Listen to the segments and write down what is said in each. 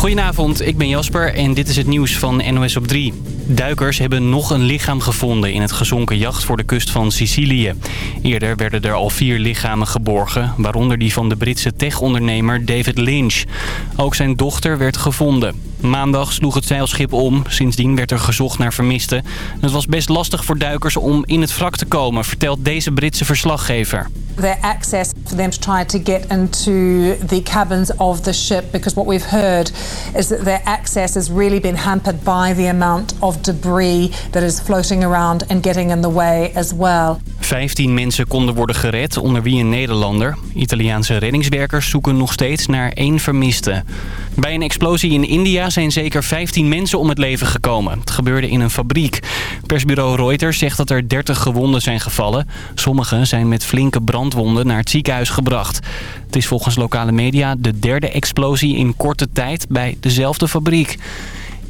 Goedenavond, ik ben Jasper en dit is het nieuws van NOS op 3. Duikers hebben nog een lichaam gevonden in het gezonken jacht voor de kust van Sicilië. Eerder werden er al vier lichamen geborgen, waaronder die van de Britse tech-ondernemer David Lynch. Ook zijn dochter werd gevonden. Maandag sloeg het zeilschip om. Sindsdien werd er gezocht naar vermisten. Het was best lastig voor duikers om in het wrak te komen, vertelt deze Britse verslaggever. Their access for them to try to get into the cabins of the ship because what we've heard is that their access has really been hampered by the amount of debris that is floating around and getting in the way as well. Vijftien mensen konden worden gered, onder wie een Nederlander. Italiaanse reddingswerkers zoeken nog steeds naar één vermiste. Bij een explosie in India zijn zeker 15 mensen om het leven gekomen. Het gebeurde in een fabriek. Persbureau Reuters zegt dat er 30 gewonden zijn gevallen. Sommigen zijn met flinke brandwonden naar het ziekenhuis gebracht. Het is volgens lokale media de derde explosie in korte tijd bij dezelfde fabriek.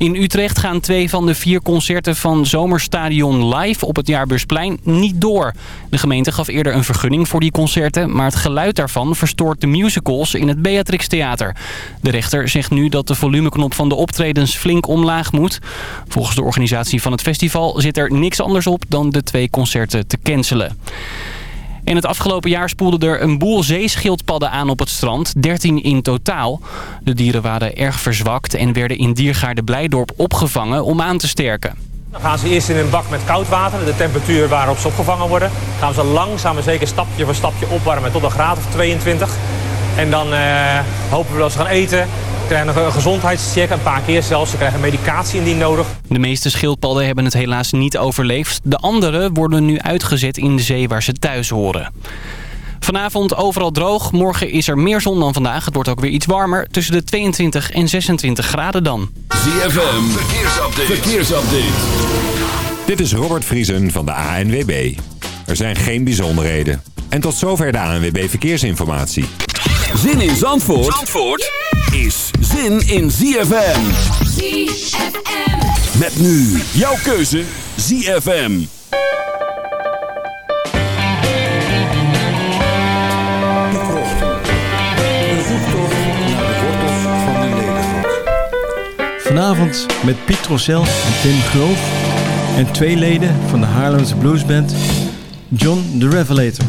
In Utrecht gaan twee van de vier concerten van Zomerstadion Live op het Jaarbeursplein niet door. De gemeente gaf eerder een vergunning voor die concerten... maar het geluid daarvan verstoort de musicals in het Beatrix Theater. De rechter zegt nu dat de volumeknop van de optredens flink omlaag moet. Volgens de organisatie van het festival zit er niks anders op dan de twee concerten te cancelen. En het afgelopen jaar spoelde er een boel zeeschildpadden aan op het strand. 13 in totaal. De dieren waren erg verzwakt en werden in Diergaarde Blijdorp opgevangen om aan te sterken. Dan gaan ze eerst in een bak met koud water, de temperatuur waarop ze opgevangen worden. Dan gaan ze langzaam en zeker stapje voor stapje opwarmen tot een graad of 22. En dan eh, hopen we dat ze gaan eten. Ze krijgen een gezondheidscheck, een paar keer zelfs. Ze krijgen medicatie indien nodig. De meeste schildpadden hebben het helaas niet overleefd. De andere worden nu uitgezet in de zee waar ze thuis horen. Vanavond overal droog. Morgen is er meer zon dan vandaag. Het wordt ook weer iets warmer. Tussen de 22 en 26 graden dan. ZFM, verkeersupdate. verkeersupdate. Dit is Robert Vriesen van de ANWB. Er zijn geen bijzonderheden. En tot zover de ANWB Verkeersinformatie. Zin in Zandvoort, Zandvoort is zin in ZFM. ZFM. Met nu jouw keuze ZFM. Een zoektocht naar de wortels van de nederrok. Vanavond met Piet Rossel en Tim Groof en twee leden van de Haarlemse bluesband John the Revelator.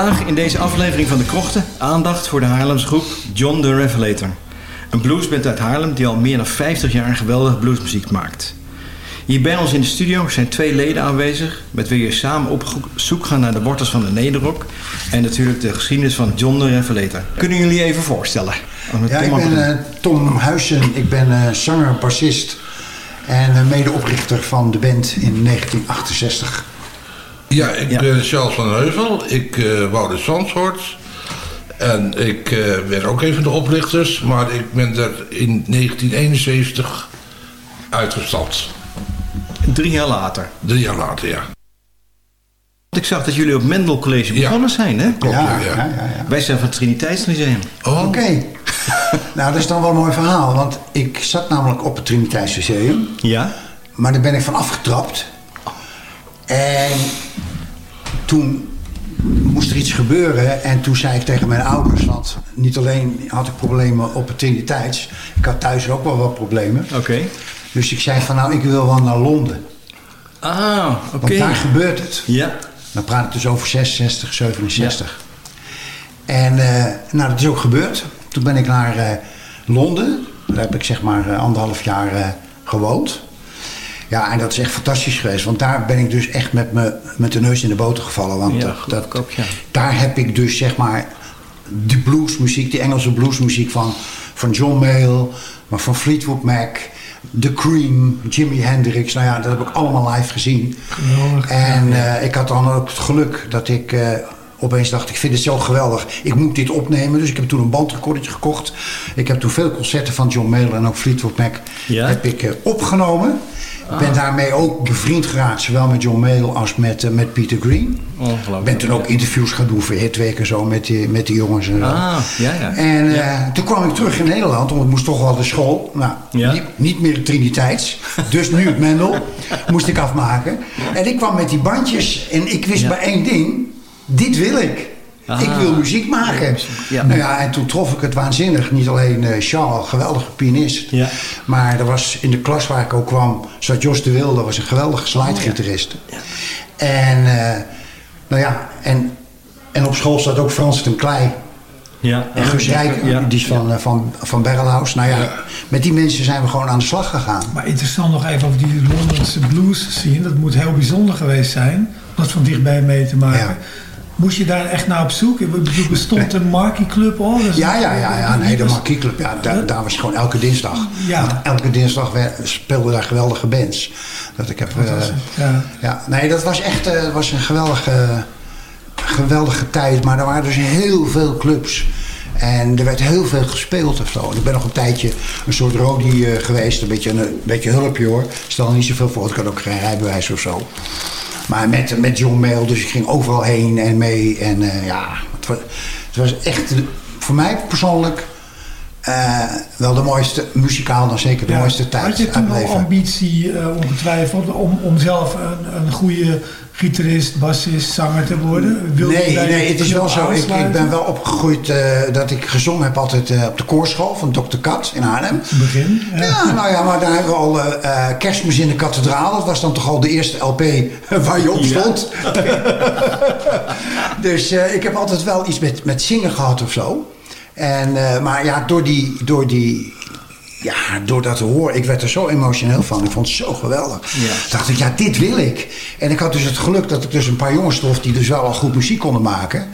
Vandaag in deze aflevering van De Krochten aandacht voor de Haarlemse groep John the Revelator. Een bluesband uit Haarlem die al meer dan 50 jaar geweldige bluesmuziek maakt. Hier bij ons in de studio zijn twee leden aanwezig... met wie we samen op zoek gaan naar de wortels van de nederrock... en natuurlijk de geschiedenis van John the Revelator. Kunnen jullie even voorstellen? Ja, ik ben eh, Tom Huizen. Ik ben eh, zanger, bassist en eh, medeoprichter van de band in 1968. Ja, ik ben Charles van Heuvel. Ik eh woon in Zandvoort. En ik eh, ben ook een van de oprichters. Maar ik ben er in 1971 uitgestapt. Drie jaar later. Drie jaar later, ja. Ik zag dat jullie op Mendel College begonnen zijn, hè? Klopt, Ja, ja. ja, ja, ja. Wij zijn van het Triniteitsmuseum. Oh, Oké. nou, dat is dan wel een mooi verhaal. Want ik zat namelijk op het Triniteitsmuseum. Ja? Maar daar ben ik van afgetrapt. En toen moest er iets gebeuren. En toen zei ik tegen mijn ouders... want niet alleen had ik problemen op het Triniteits... ik had thuis ook wel wat problemen. Oké. Dus ik zei van nou, ik wil wel naar Londen. Ah, oké. Want daar gebeurt het. Ja. Dan praat ik dus over 66, 67. En eh, nou, dat is ook gebeurd. Toen ben ik naar eh, Londen. Daar heb ik zeg maar eh, anderhalf jaar gewoond. Ja, en dat is echt fantastisch geweest. Want daar ben ik dus echt met, me, met de neus in de boter gevallen. Want Ja, dat, ook, ja. daar heb ik dus zeg maar de bluesmuziek, die Engelse bluesmuziek van, van John Mayall, maar van Fleetwood Mac, The Cream, Jimi Hendrix. Nou ja, dat heb ik allemaal live gezien. En eh, ik had dan ook het geluk dat ik eh, opeens dacht, ik vind het zo geweldig. Ik moet dit opnemen. Dus ik heb toen een bandrecordertje gekocht. Ik heb toen veel concerten van John Mayall en ook Fleetwood Mac Ja? heb ik eh, opgenomen. Ik ben daarmee ook bevriend geraakt, zowel met John Mayall als met, eh, met Peter Green. Ongelooflijk. Ik ben toen ook interviews gaan doen voor Hitweek en zo met die, met die jongens en zo. Ah, ja, ja. En eh, toen kwam ik terug in Nederland, want ik moest toch wel de school. Nou, Ja. niet, niet meer Triniteits. Dus nu het Mendel moest ik afmaken. En ik kwam met die bandjes en ik wist Ja. maar één ding. Dit wil ik. Ah. Ik wil muziek maken. Ja. Nou ja, en toen trof ik het waanzinnig. Niet alleen eh Charles, geweldige pianist. Ja. Maar er was in de klas waar ik ook kwam, zat Jos de Wilde, was een geweldige slidegitarist. En, eh, nou ja, en, en op school zat ook Frans ten Klei. Ja. En Guus Rijk, Ja. die is van, eh, van, van Berrelhaus. Nou ja, met die mensen zijn we gewoon aan de slag gegaan. Maar interessant nog even over die Londense blues zien. Dat moet heel bijzonder geweest zijn. Om dat van dichtbij mee te maken. Moest je daar echt naar op zoek? Bestond een Marquee Club al? Is- Ja, ja, ja, ja. Nee, de was- Marquis Club, ja, daar, daar was je gewoon elke dinsdag. Ja. Want elke dinsdag speelden daar geweldige bands. Dat ik heb, eh, Ja. ja, nee, dat was echt eh, was een geweldige, geweldige tijd. Maar er waren dus heel veel clubs. En er werd heel veel gespeeld of zo. Ik ben nog een tijdje een soort rodie eh, geweest. Een beetje, een, een beetje hulpje hoor. Stel niet zoveel voor. Ik had ook geen rijbewijs of zo. Maar met, met John Mail, dus ik ging overal heen en mee. En eh, ja, het was, het was echt voor mij persoonlijk eh, wel de mooiste, muzikaal dan zeker de Ja. mooiste tijd Had je toen leven. ambitie, eh, ongetwijfeld, om, om zelf een, een goede gitarist, bassist, zanger te worden? Wilde Nee, nee, het is wel zo. Ik, ik ben wel opgegroeid eh, dat ik gezongen heb altijd eh, op de koorschool van Dr. Kat in Haarlem. Begin. Ja. Ja, nou ja, maar daar hebben we al kerstmis in de kathedraal. Dat was dan toch al de eerste LP waar je op stond. dus eh, ik heb altijd wel iets met, met zingen gehad of zo. En, eh, maar ja, door die, door die, ja, door dat te horen, ik werd er zo emotioneel van. Ik vond het zo geweldig. Ja. dacht ik, ja, dit wil ik. En ik had dus het geluk dat ik dus een paar jongens trof die dus wel al goed muziek konden maken.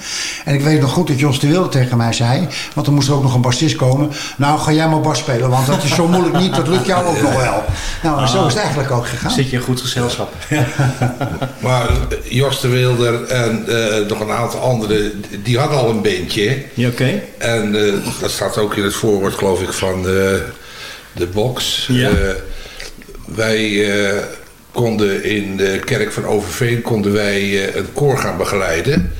En ik weet nog goed dat Jos de Wilde tegen mij zei, want er moest er ook nog een bassist komen. Nou, ga jij maar bas spelen, want dat is zo moeilijk niet, dat lukt jou ook nog wel. Nou, en zo is het eigenlijk ook gegaan. Zit je in goed gezelschap. Maar eh, Jos de Wilder en eh, nog een aantal anderen, die hadden al een bandje. Ja, oké. En eh, dat staat ook in het voorwoord, geloof ik, van de, de box. Ja. Eh, wij eh, konden in de kerk van Overveen konden wij, eh, een koor gaan begeleiden.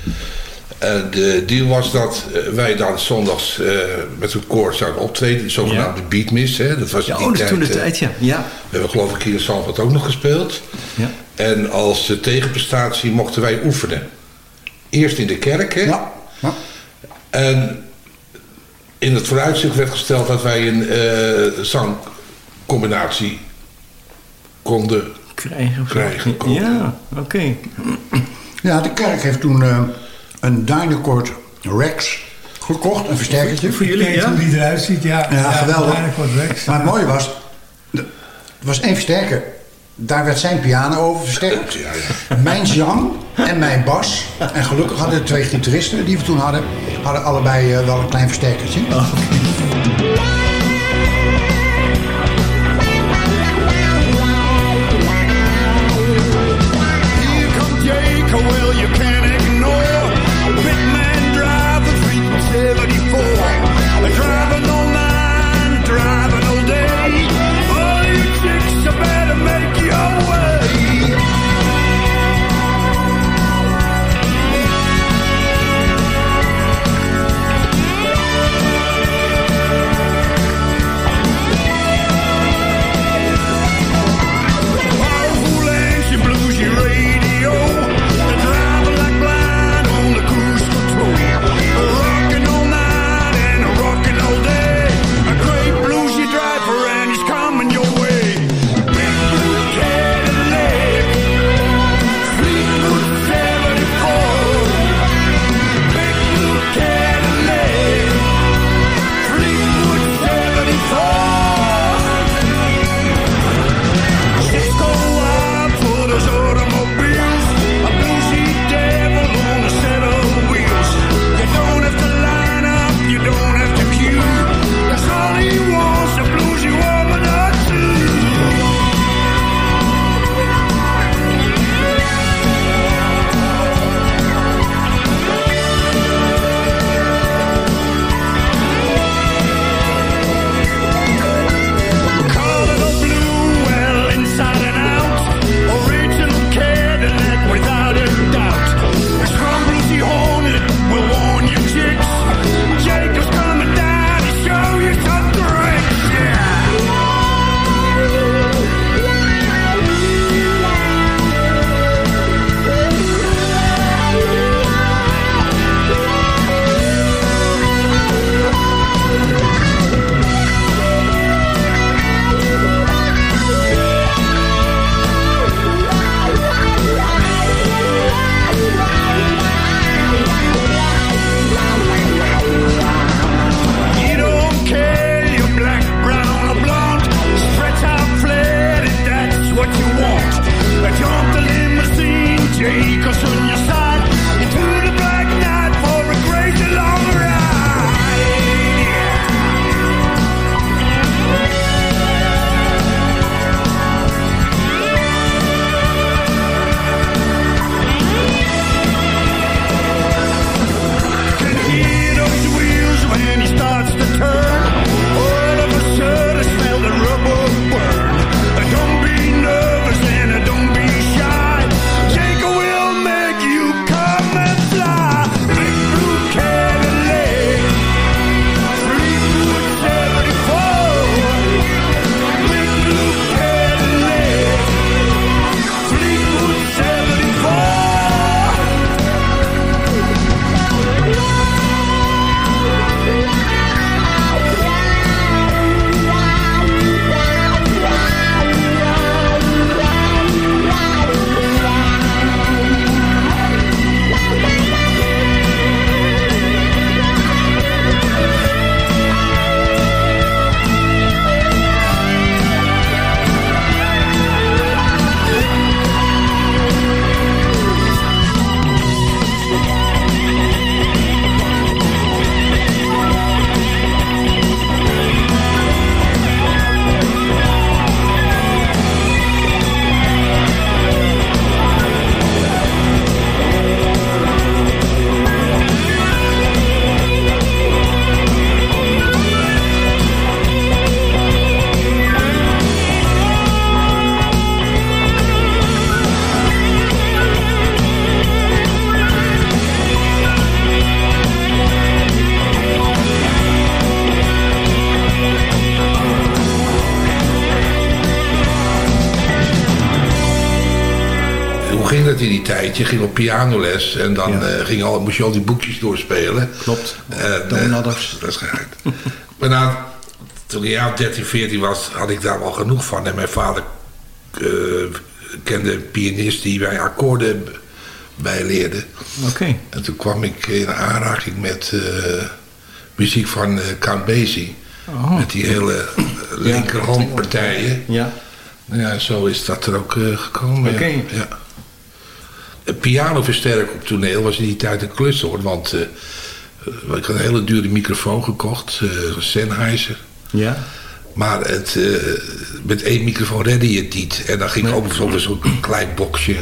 En de deal was dat wij dan zondags met een koor zouden optreden. De zogenaamde beatmiss. Hè? Dat was Ja, die oh, toen de tijd, ja. Ja. we hebben geloof ik hier in Zandvoort ook nog gespeeld. Ja. En als tegenprestatie mochten wij oefenen. Eerst in de kerk, hè? Ja, ja. En in het vooruitzicht werd gesteld dat wij een eh, zangcombinatie konden Krijgen. krijgen. Ja, oké. Ja, de kerk heeft toen eh, een Dynacord Rex gekocht, een versterkertje. Voor jullie, ja? hoe die eruit ziet, ja. Ja, geweldig. Dynacord Rex. Maar het mooie was, er was één versterker. Daar werd zijn piano over versterkt. Mijn zang en mijn bas. En gelukkig hadden de twee gitaristen die we toen hadden... hadden allebei eh, wel een klein versterkertje. Here Je ging op pianoles en dan eh, ging al, moest je al die boekjes doorspelen. Klopt. En, eh, Ladders. Dat is gek. maar toen ik jaar 13, 14 was, had ik daar wel genoeg van. En mijn vader eh, kende een pianist die wij akkoorden bijleerde. Oké. En toen kwam ik in aanraking met eh, muziek van eh, Count Basie. Oh. Met die hele eh, linkerhandpartijen. Ja. Nou ja, zo is dat er ook eh, gekomen. Oké. Ja. ja. Een piano versterken op toneel was in die tijd een klus hoor. Want eh, ik had een hele dure microfoon gekocht. een Sennheiser. Ja. Maar het, met één microfoon redde je het niet. En dan ging ik ook over zo'n klein boxje.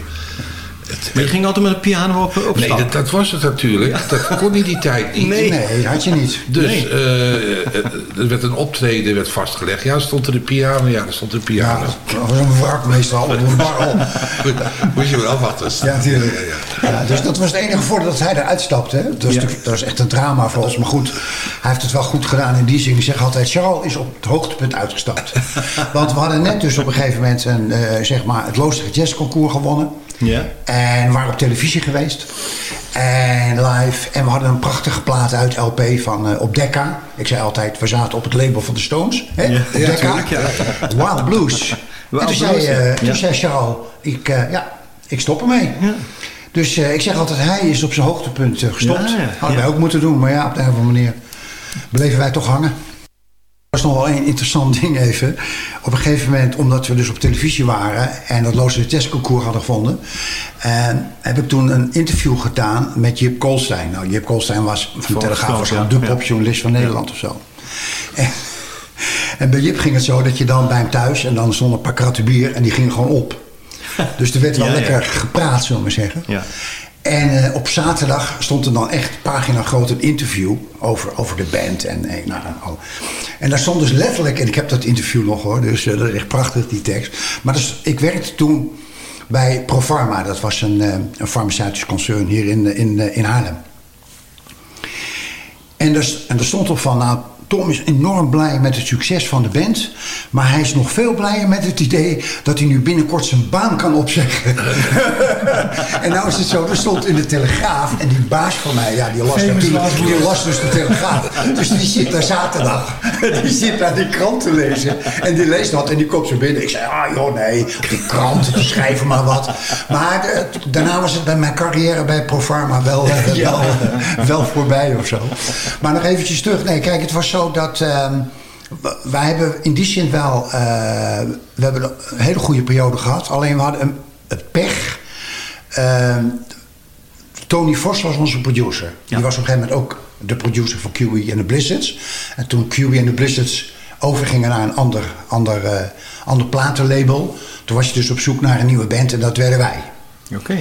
Maar je ging altijd met een piano op, op Nee, dat, dat was het natuurlijk. Dat kon in die tijd niet. Nee. Nee, had je niet. Dus Nee. eh, eh, er werd een optreden werd vastgelegd. Ja, stond er een piano? Ja, er stond een Ja, piano. dat was een wrak meestal, op een barrel. Moet je wel afwachten. Ja, natuurlijk. Ja, ja, ja. Ja, dus dat was het enige voordeel dat hij eruit stapte. Hè? Dat, was Ja. natuurlijk- dat was echt een drama voor ons. Maar goed, hij heeft het wel goed gedaan in die zin. Ik zeg altijd, Charles is op het hoogtepunt uitgestapt. Want we hadden net dus op een gegeven moment een, eh, zeg maar het Loosdrecht Jazz Concours gewonnen. Ja. En we waren op televisie geweest. En live. En we hadden een prachtige plaat uit LP van eh, op Decca. Ik zei altijd, we zaten op het label van de Stones. Hè? Ja, Decca. ja. Wild Blues. en Wild toen, zei, Blues, ja. eh, toen zei Charles, ik, eh, ja, ik stop ermee. Dus ik zeg altijd, hij is op zijn hoogtepunt gestopt. Hadden wij ook moeten doen. Maar ja, op de een of andere manier bleven wij toch hangen. Dat was nog wel een interessant ding even. Op een gegeven moment, omdat we dus op televisie waren... en dat Loosdrecht Jazz Concours hadden gevonden... en heb ik toen een interview gedaan met Jip Koolstein. Nou, Jip Koolstein was van de Telegraaf... was ja. de popjournalist van Nederland of zo. En, en bij Jip ging het zo dat je dan bij hem thuis... en dan stonden een paar kratten bier en die gingen gewoon op. Dus er werd wel Ja, ja. lekker gepraat, zullen we maar zeggen. Ja. En eh, op zaterdag stond er dan echt pagina groot een interview over, over de band. En, en, nou, al. en daar stond dus letterlijk, en ik heb dat interview nog hoor, dus eh, dat is echt prachtig die tekst. Maar dus, ik werkte toen bij Profarma, dat was een, eh, een farmaceutisch concern hier in, eh, in, eh, in Haarlem. En er, en er stond op van, nou, Tom is enorm blij met het succes van de band. Maar hij is nog veel blijer met het idee dat hij nu binnenkort zijn baan kan opzeggen. en nou is het zo, er stond in de Telegraaf. En die baas van mij, ja, die las, natuurlijk, die las dus de Telegraaf. Dus die zit daar zaterdag. Die zit daar die krant te lezen. En die leest dat en die komt zo binnen. Ik zei, ah joh, nee, die krant, die schrijven maar wat. Maar eh, daarna was het bij mijn carrière bij Profarma wel, wel, wel voorbij of zo. Maar nog eventjes terug. Nee, kijk, het was zo dat... ehm, wij hebben in die zin wel... eh, we hebben een hele goede periode gehad. Alleen we hadden een, het pech... ehm, Tony Vos was onze producer. Die was op een gegeven moment ook de producer voor QE en de Blizzards. En toen QE en de Blizzards overgingen naar een ander, ander, eh, ander platenlabel... toen was je dus op zoek naar een nieuwe band en dat werden wij. Oké.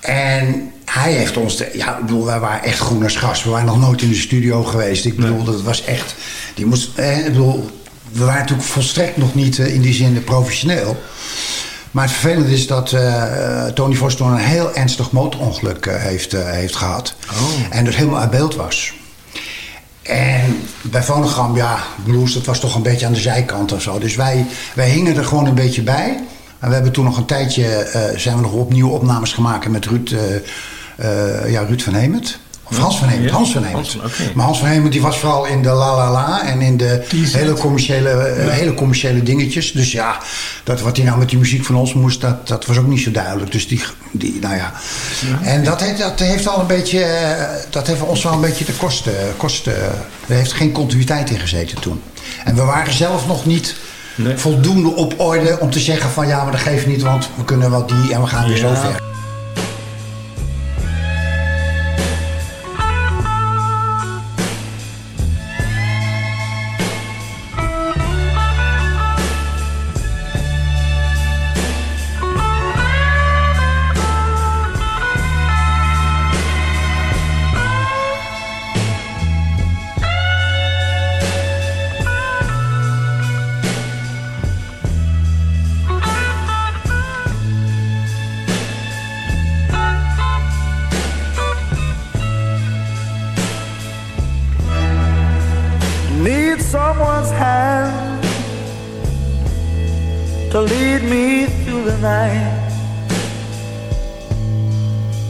En hij heeft ons... De, ja, ik bedoel, wij waren echt groen als gras. We waren nog nooit in de studio geweest. Ik bedoel, dat was echt... Die moest, eh, ik bedoel, we waren natuurlijk volstrekt nog niet eh, in die zin professioneel. Maar het vervelende is dat eh, Tony Vos toen een heel ernstig motorongeluk heeft, heeft gehad. En dus helemaal uit beeld was. En bij Phonogram, ja, blues, dat was toch een beetje aan de zijkant of zo. Dus wij, wij hingen er gewoon een beetje bij. En we hebben toen nog een tijdje, zijn we nog opnieuw opnames gemaakt met Ruud, ja, Ruud van Hemert. Of Hans van Hemert, Ja, Hans van Hemert. Maar Hans van Hemert die was vooral in de La La La en in de hele commerciële, eh, hele commerciële dingetjes. Dus ja, dat, wat hij nou met die muziek van ons moest, dat, dat was ook niet zo duidelijk. Dus die, die nou ja. En dat heeft, dat heeft al een beetje, eh, dat heeft ons wel een beetje de kosten, kosten er heeft geen continuïteit in gezeten toen. En we waren zelf nog niet voldoende op orde om te zeggen van ja, maar dat geeft niet, want we kunnen wel die en we gaan weer zo ver.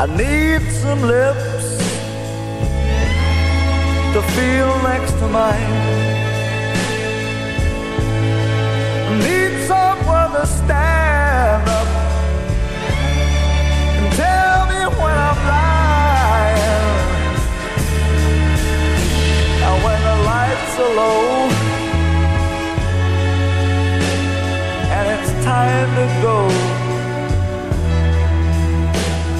I need some lips to feel next to mine. I need someone to stand up and tell me when I'm lying. And when the lights are low and it's time to go,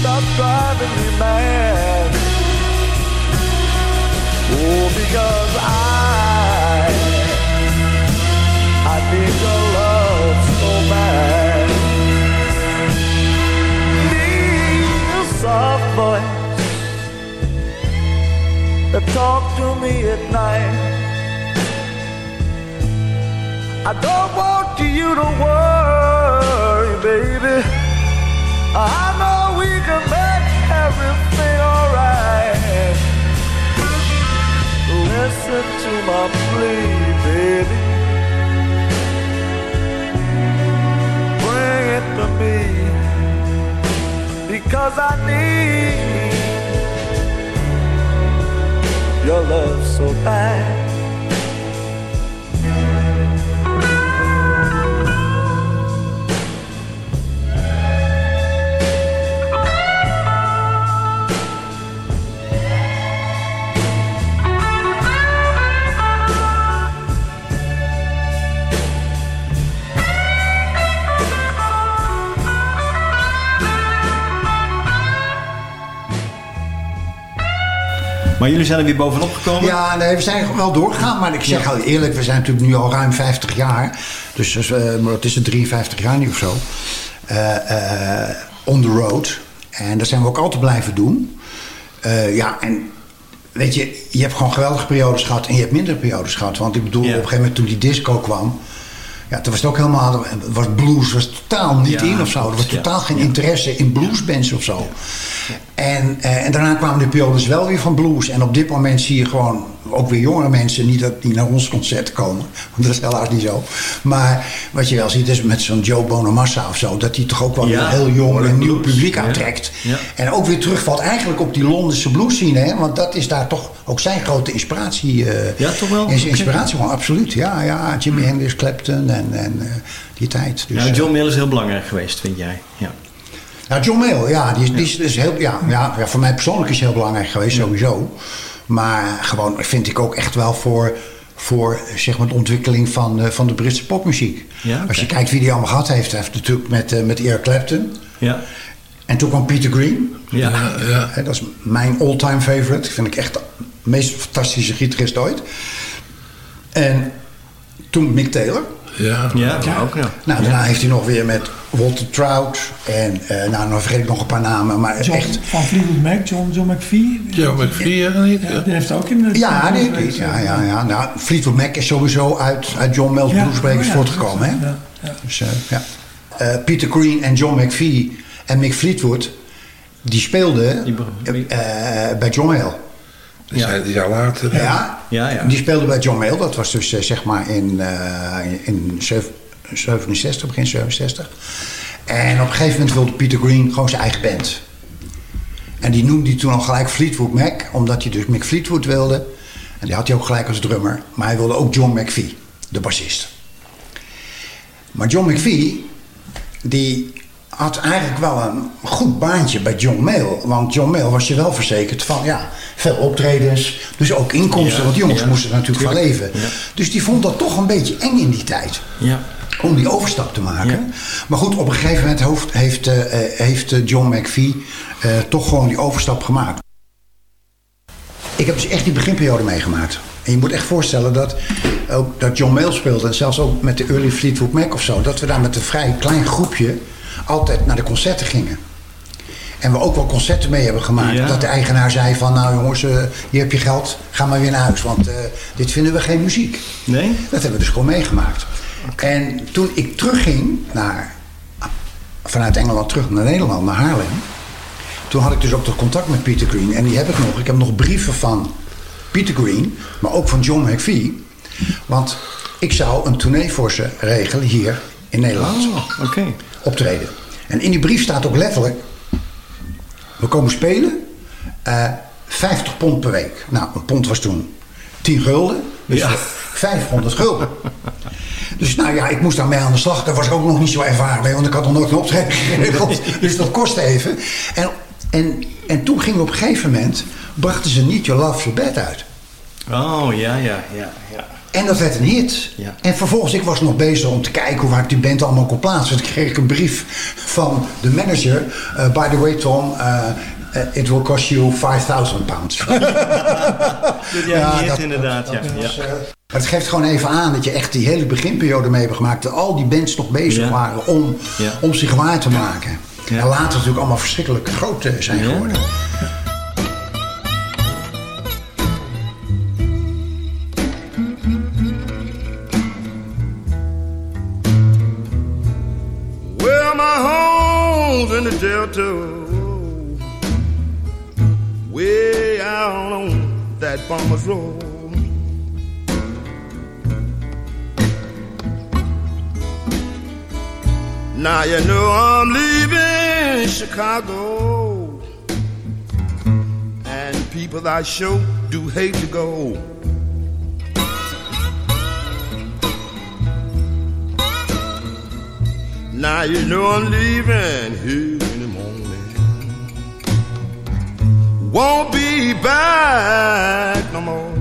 Stop driving me mad. Oh, because I, I need your love so bad. Need a soft voice that talk to me at night. I don't want you to worry, baby. I know my plea, baby. Bring it to me because I need your love so bad. Maar jullie zijn er weer bovenop gekomen? Ja, nee, we zijn wel doorgegaan. Maar ik zeg Ja. al eerlijk, we zijn natuurlijk nu al ruim 50 jaar. Dus maar het is een 53 jaar nu of zo. eh, eh, on the road. En dat zijn we ook altijd blijven doen. Ja, en weet je, je hebt gewoon geweldige periodes gehad en je hebt mindere periodes gehad. Want ik bedoel, op een gegeven moment toen die disco kwam... Ja, toen was het ook helemaal... Was blues was totaal niet Ja, in of zo. Er was totaal geen interesse in bluesbands of zo. En, eh, en daarna kwamen de periodes wel weer van blues. En op dit moment zie je gewoon ook weer jongere mensen... niet dat die naar ons concert komen. Want dat is helaas niet zo. Maar wat je wel ziet is met zo'n Joe Bonamassa of zo... dat hij toch ook wel Ja, een heel jong en nieuw publiek aantrekt. Ja. En ook weer terugvalt eigenlijk op die Londense blues scene. Hè? Want dat is daar toch ook zijn grote inspiratie. eh, Ja, toch wel? Is inspiratie, gewoon absoluut. Ja, ja, Jimi Hendrix, Clapton en, en eh, die tijd. Dus, ja, eh, John Mill is heel belangrijk geweest, vind jij? Ja. nou, John Mayall, ja, die is, die is, heel, ja, ja, ja, voor mij persoonlijk is hij heel belangrijk geweest, sowieso. Maar gewoon vind ik ook echt wel voor, voor zeg maar, de ontwikkeling van, eh, van de Britse popmuziek. Ja. Als je kijkt wie die allemaal gehad heeft, hij heeft natuurlijk met, eh, met Eric Clapton. Ja. En toen kwam Peter Green. Ja. Hè, Dat is mijn all-time favorite. Vind ik echt de meest fantastische gitarist ooit. En toen Mick Taylor. Ja, Ja, ook ja. Nou, daarna heeft hij nog weer met Walter Trout. En eh, nou, dan vergeet ik nog een paar namen. Maar John, echt... Van Fleetwood Mac, John, John McVie. John McVie, ja, niet? Ja, die heeft ook in de... Ja, die, die- ja, ja, ja. Nou, Fleetwood Mac is sowieso uit, uit John Mel's Ja, Bluesbreakers oh ja, voortgekomen. Hè? ja, ja. Dus, eh, ja. Eh, Peter Green en John McVie en Mick Fleetwood... die speelden bij John Mayle. Die die jaar later. Ja, Ja, ja. die speelde bij John Mayle. Dat was dus eh, zeg maar in, eh, in zev- 67, begin 67. En op een gegeven moment wilde Peter Green gewoon zijn eigen band. En die noemde hij toen al gelijk Fleetwood Mac, omdat hij dus Mick Fleetwood wilde. En die had hij ook gelijk als drummer. Maar hij wilde ook John McVie, de bassist. Maar John McVie, die had eigenlijk wel een goed baantje bij John Mayle. Want John Mayle was je wel verzekerd van ja, veel optredens. Dus ook inkomsten, Ja, want die jongens ja, moesten er natuurlijk van leven. Ja. Dus die vond dat toch een beetje eng in die tijd. Ja. om die overstap te maken. Maar goed, op een gegeven moment hoeft- heeft, eh, eh, heeft eh, John McVie toch gewoon die overstap gemaakt. Ik heb dus echt die beginperiode meegemaakt. En je moet echt voorstellen dat, ook, dat John Mayall speelde... en zelfs ook met de early Fleetwood Mac of zo... dat we daar met een vrij klein groepje altijd naar de concerten gingen. En we ook wel concerten mee hebben gemaakt. Ja. Dat de eigenaar zei van... nou jongens, eh, hier heb je geld, ga maar weer naar huis. Want eh, dit vinden we geen muziek. Nee? Dat hebben we dus gewoon meegemaakt. En toen ik terugging naar, vanuit Engeland terug naar Nederland, naar Haarlem. Toen had ik dus ook dat contact met Peter Green. En die heb ik nog. Ik heb nog brieven van Peter Green, maar ook van John McVie. Want ik zou een tournee voor ze regelen hier in Nederland. Oh, oké. Optreden. En in die brief staat ook letterlijk... We komen spelen. eh 50 pond per week. Nou, een pond was toen 10 gulden. Dus Ja. 500 gulden. Dus nou ja, ik moest daarmee aan de slag. Daar was ik ook nog niet zo ervaren mee, want ik had nog nooit een optreden geregeld. Dus dat kostte even. En, en, en toen ging op een gegeven moment, brachten ze niet Your Love So Bad uit. Oh, ja, ja, ja, ja. En dat werd een hit. Ja. En vervolgens, ik was nog bezig om te kijken hoe waar ik die band allemaal kon plaatsen. Dus kreeg ik een brief van de manager. eh, by the way, Tom, eh, it will cost you 5000 pounds. Ja, ja dat- inderdaad, ja. ja. Maar het geeft gewoon even aan dat je echt die hele beginperiode mee hebt gemaakt. Dat al die bands nog bezig waren om, om zich waar te maken. En later natuurlijk allemaal verschrikkelijk groot zijn geworden. Delta, way out on that Farmer's Road. Now you know I'm leaving Chicago, and people I show do hate to go. Now you know I'm leaving here in the morning. Won't be back no more.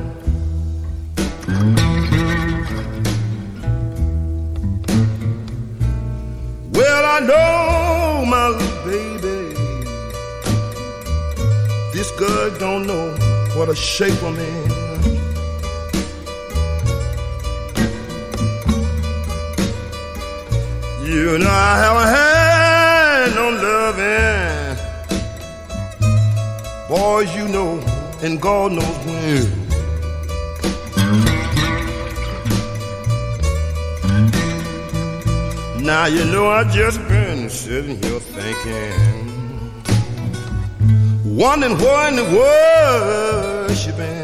Well, I know my little baby. This girl don't know what a shape I'm in. You know I haven't had no loving. Boys, you know, and God knows when. Now you know I just been sitting here thinking, wondering what in the world she been.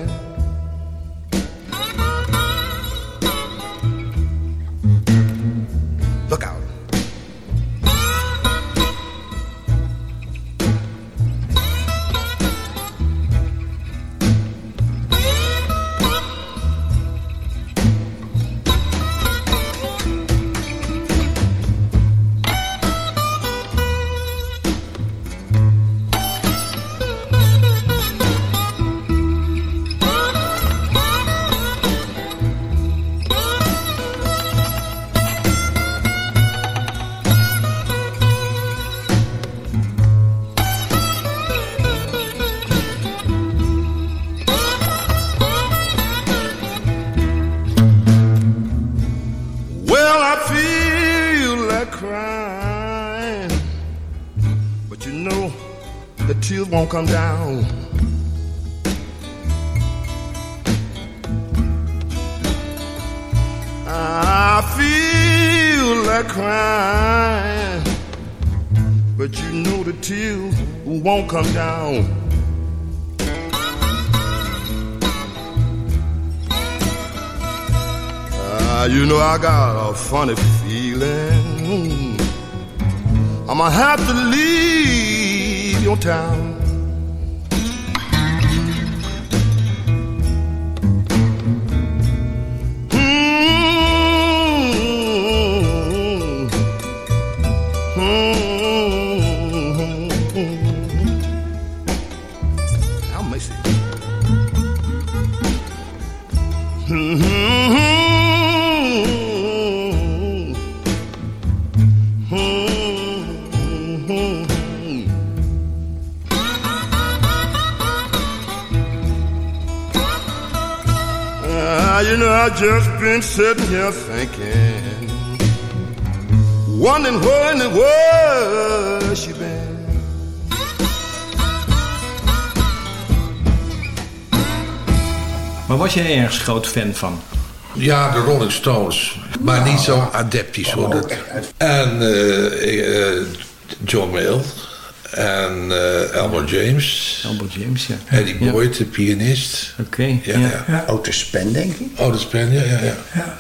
Come down. I feel like crying, but you know the tears won't come down. Ah, you know I got a funny feeling. I'ma have to leave your town. Sitting here thinking, wondering where in the world she been. Maar was jij ergens groot fan van? Ja, de Rolling Stones. Maar niet zo adeptisch hoor. Dat. En eh, eh, John Mayall. En eh Elmore James. Elmore James, ja. Eddie Boyd, de pianist. Oké, ja. ja. ja. Otis Spen, denk ik. Otis Spen, ja, ja, ja. Ja.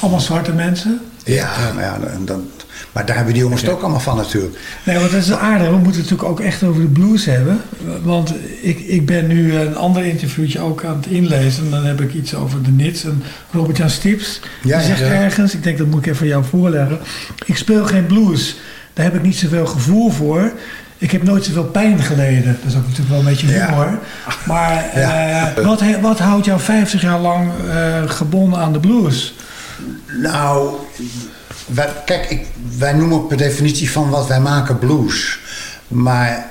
Allemaal zwarte mensen. Ja, maar, ja dan, dan- maar daar hebben die jongens het ook allemaal van natuurlijk. Nee, want dat is aardig. We moeten het natuurlijk ook echt over de blues hebben. Want ik, ik ben nu een ander interviewtje ook aan het inlezen. En dan heb ik iets over de Nits. En Robert-Jan Stips, die Ja, ja, zegt ja. ergens... Ik denk, dat moet ik even jou voorleggen. Ik speel geen blues. Daar heb ik niet zoveel gevoel voor. Ik heb nooit zoveel pijn geleden. Dat is ook natuurlijk wel een beetje Ja. humor. Maar eh, wat, wat houdt jou 50 jaar lang eh, gebonden aan de blues? Nou, wij, kijk, ik, wij noemen per definitie van wat wij maken blues. Maar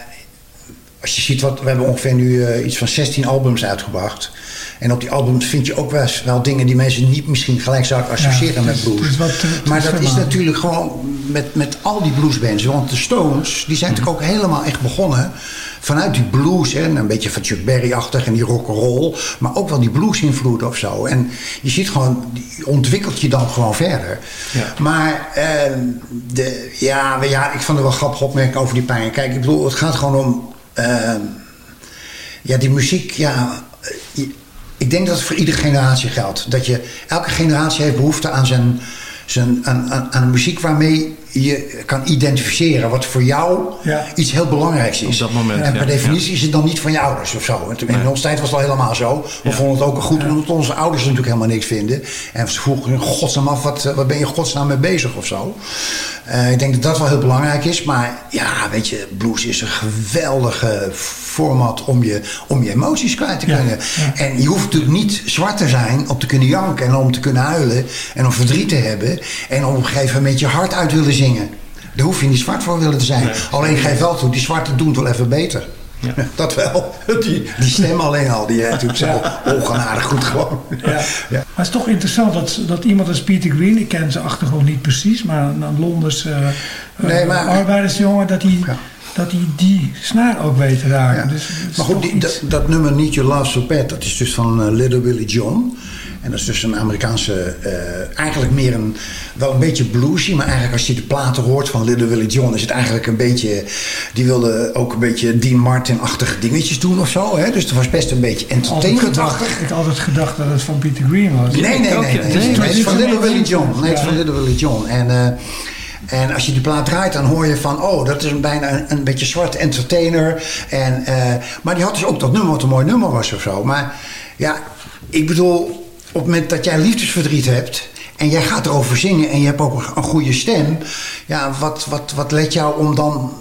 als je ziet wat, we hebben ongeveer nu eh, iets van 16 albums uitgebracht. En op die albums vind je ook wel, dingen die mensen niet misschien gelijk zouden associëren Ja, met blues. wat te maar dat is natuurlijk gewoon met, met al die bluesbands. Want de Stones, die zijn natuurlijk ook helemaal echt begonnen vanuit die blues. Hè, een beetje van Chuck Berry-achtig en die rock'n'roll. Maar ook wel die blues-invloed of zo. En je ziet gewoon, die ontwikkelt je dan gewoon verder. Maar eh, de, ja, ja, ik vond het wel grappig opmerking over die pijn. Kijk, ik bedoel, het gaat gewoon om... eh, ja, die muziek, ja. Ik denk dat het voor iedere generatie geldt. Dat je, elke generatie heeft behoefte aan, zijn, zijn, aan, aan, aan een muziek waarmee je kan identificeren. Wat voor jou Ja. iets heel belangrijks is. Op dat moment, en per ja. definitie is het dan niet van je ouders of zo. En In onze tijd was het al helemaal zo. We vonden het ook goed omdat onze ouders natuurlijk helemaal niks vinden. En ze vroegen in godsnaam af, wat, eh, wat ben je in godsnaam mee bezig of zo. Eh, ik denk dat dat wel heel belangrijk is. Maar ja, weet je, blues is een geweldige format om je, om je emoties kwijt te kunnen. En je hoeft natuurlijk niet zwart te zijn om te kunnen janken en om te kunnen huilen en om verdriet te hebben. En op een gegeven moment je hart uit willen zingen. Daar hoef je niet zwart voor willen te zijn. Alleen geef wel toe, die zwarte doen het wel even beter. Dat wel. Die, die stem alleen al, die heeft natuurlijk zo ongenadig goed gewoon. Ja. Maar het is toch interessant dat, dat iemand als Peter Green, ik ken zijn achtergrond niet precies, maar een, een Londens eh, Nee, eh, maar- arbeidersjongen, dat hij dat hij die snaar ook weet te raken. Dus Maar goed, die, dat, dat nummer Need Your Love So Bad, dat is dus van eh, Little Willie John. En dat is dus een Amerikaanse, eh, eigenlijk meer een, wel een beetje bluesy. Maar eigenlijk als je de platen hoort van Little Willie John, is het eigenlijk een beetje, die wilde ook een beetje Dean Martin-achtige dingetjes doen of zo. Hè? Dus het was best een beetje entertainmentachtig. ik had altijd gedacht dat het van Peter Green was. Nee, nee, nee. nee, nee, het is van Little Willie John. Nee, het is van. Little Willie John. En, eh, en als je die plaat draait, dan hoor je van... oh, dat is een, bijna een, een beetje zwart entertainer. En, eh, maar die had dus ook dat nummer, wat een mooi nummer was of zo. Maar ja, ik bedoel... op het moment dat jij liefdesverdriet hebt... en jij gaat erover zingen en je hebt ook een goede stem... ja, wat, wat, wat let jou om dan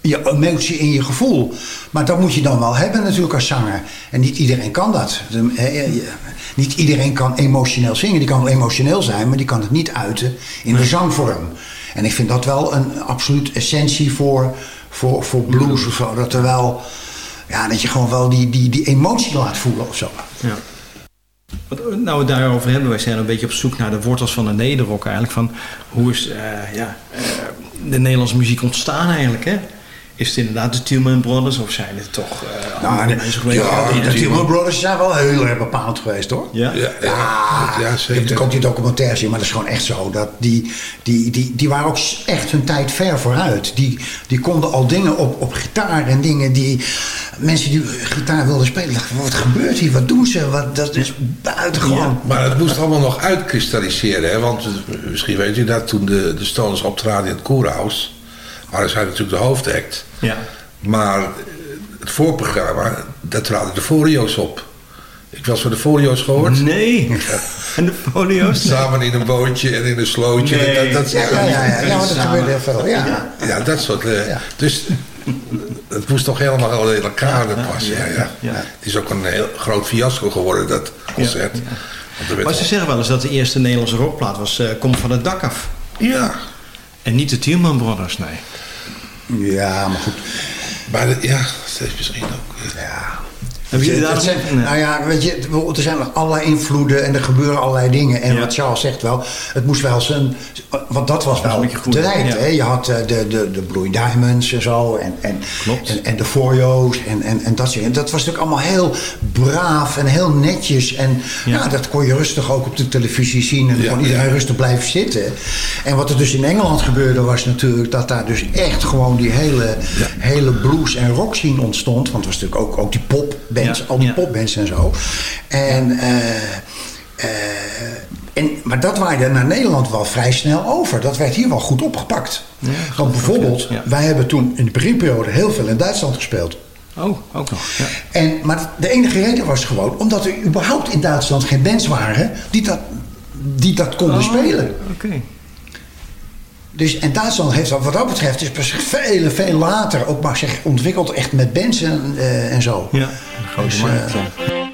je emotie in je gevoel. Maar dat moet je dan wel hebben natuurlijk als zanger. En niet iedereen kan dat. Hè, je- Niet iedereen kan emotioneel zingen. Die kan wel emotioneel zijn, maar die kan het niet uiten in de zangvorm. En ik vind dat wel een absoluut essentie voor, voor, voor blues of zo. Dat er wel, ja, dat je gewoon wel die, die, die emotie laat voelen of zo. Ja. Wat, nou, we het daarover hebben, wij zijn een beetje op zoek naar de wortels van de nederrock eigenlijk. Van hoe is eh, ja, eh, de Nederlandse muziek ontstaan eigenlijk, hè? Is het inderdaad de Tielman Brothers of zijn het toch eh Nou, andere de, mensen geweest? ja, die- de Tillman Brothers zijn wel heel erg bepalend geweest hoor. Ja? Ja, ja, ja, Ik heb zeker. natuurlijk ook die documentaires zien, maar dat is gewoon echt zo. Dat die, die, die, die waren ook echt hun tijd ver vooruit. Die, die konden al dingen op, op gitaar en dingen die... Mensen die gitaar wilden spelen, dachten, wat gebeurt hier? Wat doen ze? Wat, dat is buitengewoon. Maar het moest allemaal nog uitkristalliseren. Hè? Want misschien weet je dat toen de, de Stones optraden in het Koerhuis... waren zij natuurlijk de hoofdact. Ja. Maar eh, het voorprogramma, daar traden de Forio's op. Ik was van de Forio's gehoord. Nee. En de folio's? Samen in een bootje en in een slootje. Nee. Dat, dat, Ja, ja, ja, ja, ja, maar dat Samen. gebeurde heel veel. Ja. Ja, dat soort... eh, Dus het moest toch helemaal al in elkaar passen. Ja, ja. ja. Het is ook een heel groot fiasco geworden, dat concert. Er Maar ze zeggen wel eens dat de eerste Nederlandse rockplaat was eh Kom van het dak af. Ja, En niet de Tielman Brothers, nee. Ja, maar goed. maar de- ja, is misschien ook... eh, Ja. Hebben jullie daar zijn- een- Nou ja, weet je, er zijn nog allerlei invloeden en er gebeuren allerlei dingen. En Ja. wat Charles zegt wel, het moest wel zijn... Want dat was wel de tijd. ja. Hè? Je had eh, de, de, de Blue Diamonds en zo. En, en, Klopt. en, en de Forio's en, en, en dat soort dingen. Dat was natuurlijk allemaal heel braaf en heel netjes. En ja. dat kon je rustig ook op de televisie zien. En Ja. kon iedereen rustig blijven zitten. En wat er dus in Engeland gebeurde was natuurlijk... dat daar dus echt gewoon die hele, hele blues- en rock scene ontstond. Want het was natuurlijk ook, ook die popbands, Ja. al die Ja. popbands en zo. En... eh, eh, en, maar dat waaide naar Nederland wel vrij snel over. Dat werd hier wel goed opgepakt. Want bijvoorbeeld, wij hebben toen in de beginperiode heel veel in Duitsland gespeeld. Oh, ook nog. Ja. En, maar de enige reden was gewoon omdat er überhaupt in Duitsland geen bands waren die dat, die dat konden Oh, spelen. Oké. Dus, en Duitsland heeft dat wat dat betreft is pas veel, veel later ook maar zich ontwikkeld echt met bands en, eh, en zo. Ja, een grote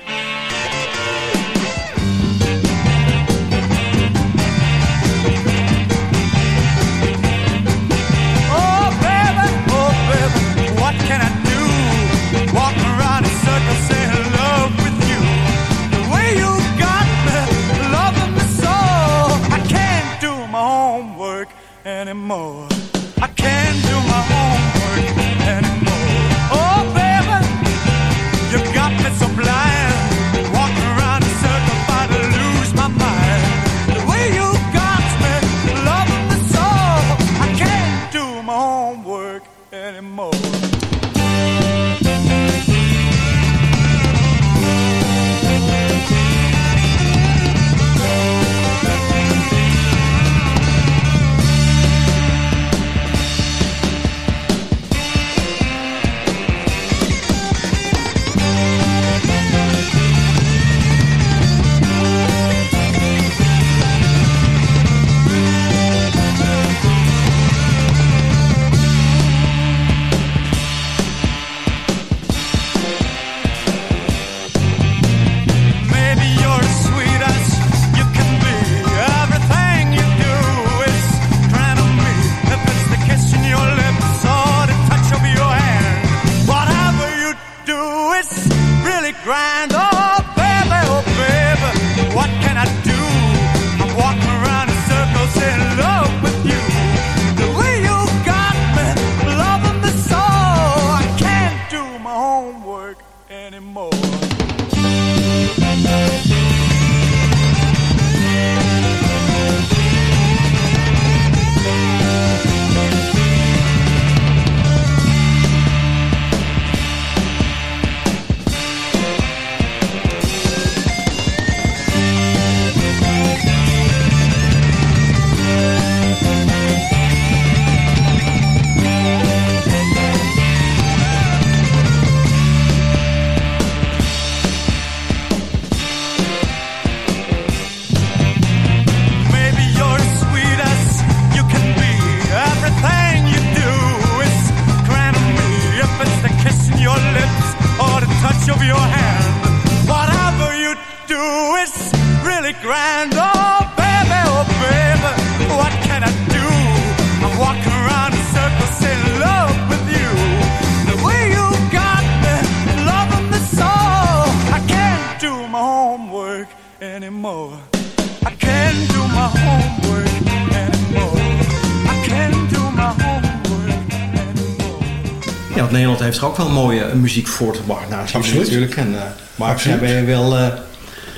heeft er ook wel mooie eh, muziek voortgebracht. Absoluut. natuurlijk. En, eh, maar Absoluut. hebben wij wel... eh,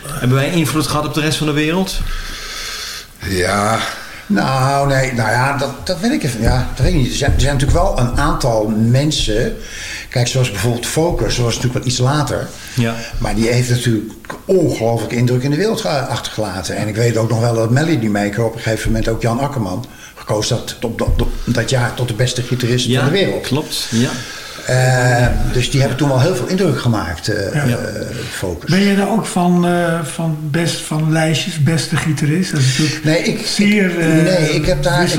hebben wij invloed gehad op de rest van de wereld? Ja, Nou, nee, nou ja, dat, dat weet ik even. Ja, dat weet ik niet. Er zijn, er zijn natuurlijk wel een aantal mensen. Kijk, zoals bijvoorbeeld Focus, zoals natuurlijk wel iets later. Ja. Maar die heeft natuurlijk ongelooflijk indruk in de wereld ge- achtergelaten. En ik weet ook nog wel dat Melody Maker op een gegeven moment ook Jan Akkerman gekozen had op dat, op dat jaar tot de beste gitarist Ja, van de wereld. klopt. Ja. Eh, dus die hebben toen wel heel veel indruk gemaakt, Ja. eh, Focus. Ben je daar ook van, van, best, van lijstjes beste gitarist? Dat is natuurlijk Nee, ik, zeer nee, ik heb daar. Ik,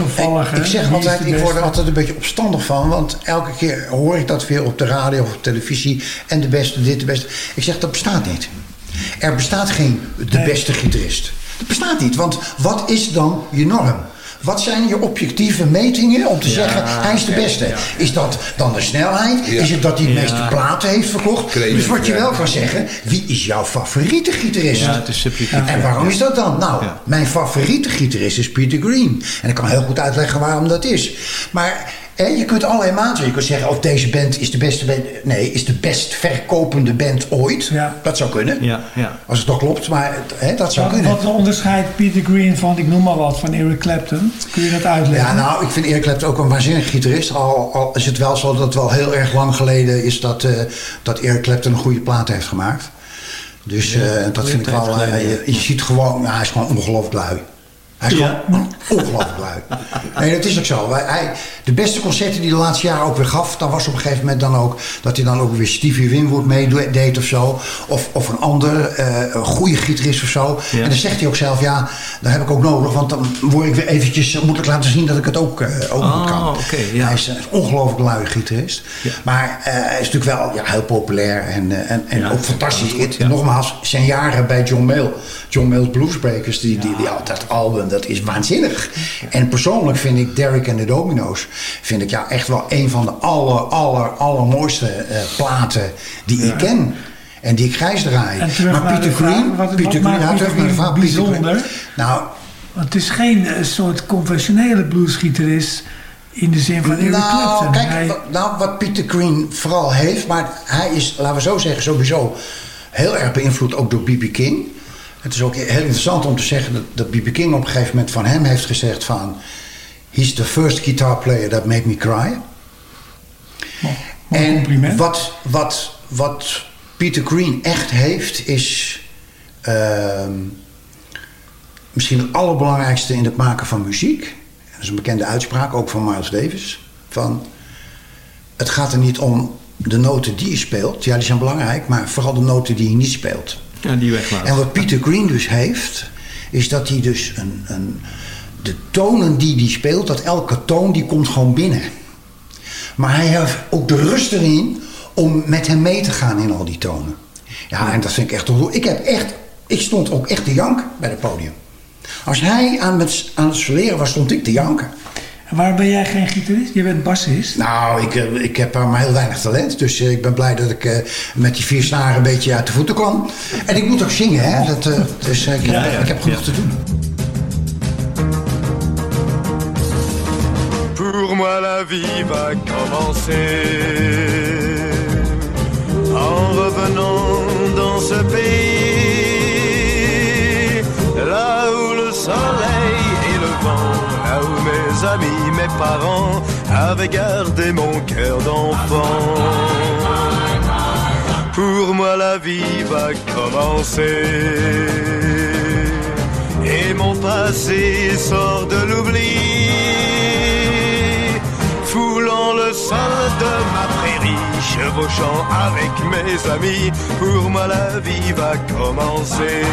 ik, zeg altijd, ik word er altijd een beetje opstandig van. Want elke keer hoor ik dat weer op de radio of op televisie. En de beste, dit, de beste. Ik zeg dat bestaat niet. Er bestaat geen de Nee. beste gitarist. Dat bestaat niet. Want wat is dan je norm? Wat zijn je objectieve metingen om te zeggen hij is de beste? Is dat dan de snelheid? Is het dat hij de meeste platen heeft verkocht? Dus wat je wel kan zeggen, wie is jouw favoriete gitarist? Ja, het is subjectief. En waarom is dat dan? Nou, mijn favoriete gitarist is Peter Green. En ik kan heel goed uitleggen waarom dat is. Maar hè, je kunt allerlei maten. Je kunt zeggen, of deze band is de beste band... Nee, is de best verkopende band ooit. Ja. Dat zou kunnen. Ja, ja. Als het toch klopt, maar hè, dat zou Wat, kunnen. wat onderscheidt Peter Green van, ik noem maar wat, van Eric Clapton? Kun je dat uitleggen? Ja, nou, ik vind Eric Clapton ook een waanzinnig gitarist. Al, al is het wel zo dat het wel heel erg lang geleden is dat, eh, dat Eric Clapton een goede plaat heeft gemaakt. Dus eh, dat vind ik wel. eh, je ziet gewoon, nou, hij is gewoon ongelooflijk lui. Hij is Ja. gewoon ongelooflijk lui. Nee, dat is ook zo. Hij, de beste concerten die hij de laatste jaren ook weer gaf, dan was op een gegeven moment dan ook dat hij dan ook weer Stevie Winwood meedeed of zo. Of, of een ander, eh, een goede gitarist of zo. Ja. En dan zegt hij ook zelf, ja, dat heb ik ook nodig, want dan word ik weer eventjes, moet ik laten zien dat ik het ook, eh, ook Oh, kan. ja. Hij is een ongelooflijk luie gitarist. Maar eh, hij is natuurlijk wel ja, heel populair en, eh, en, en ook fantastisch. goed. Nogmaals, zijn jaren bij John Mayall. John Mayall's Bluesbreakers, die, die, die, dat album, dat is waanzinnig. En persoonlijk vind ik Derek en de Domino's... vind ik ja echt wel een van de aller, aller, allermooiste eh, platen die ik ken. En die ik grijs draai. Maar vraag, Green... maakt ja, Peter terug naar de Green vraag, Peter Green. bijzonder? Nou, Want het is geen eh, soort conventionele bluesgitarist in de zin van Eric nou, Clapton. kijk, Hij- nou, wat Peter Green vooral heeft, maar hij is, laten we zo zeggen, sowieso heel erg beïnvloed ook door B.B. King. Het is ook heel interessant om te zeggen dat, dat B.B. King op een gegeven moment van hem heeft gezegd van... He's the first guitar player that made me cry. en compliment. wat, wat, wat Peter Green echt heeft is... ehm, misschien het allerbelangrijkste in het maken van muziek. Dat is een bekende uitspraak, ook van Miles Davis. Van, het gaat er niet om de noten die je speelt. Ja, die zijn belangrijk, maar vooral de noten die je niet speelt. Die. En wat Peter Green dus heeft, is dat hij dus een, een, de tonen die hij speelt, dat elke toon die komt gewoon binnen. Maar hij heeft ook de rust erin om met hem mee te gaan in al die tonen. Ja, en dat vind ik echt. Ik heb echt, ik stond ook echt te janken bij het podium. Als hij aan het, aan het soleren was, stond ik te janken. En waarom ben jij geen gitarist? Je bent bassist. Nou, ik, eh, ik heb maar heel weinig talent. Dus eh, ik ben blij dat ik eh, met die vier snaren een beetje uit de voeten kwam. En ik moet ook zingen, hè. Dat, eh, dus eh, ik, heb, ja, ik heb genoeg ja. te doen. Pour moi la vie va commencer en revenant dans ce pays là où le soleil et le vent là où mes amis mes parents avaient gardé mon cœur d'enfant. Pour moi la vie va commencer. Et mon passé sort de l'oubli. Foulant le sol de ma prairie, chevauchant avec mes amis, pour moi la vie va commencer.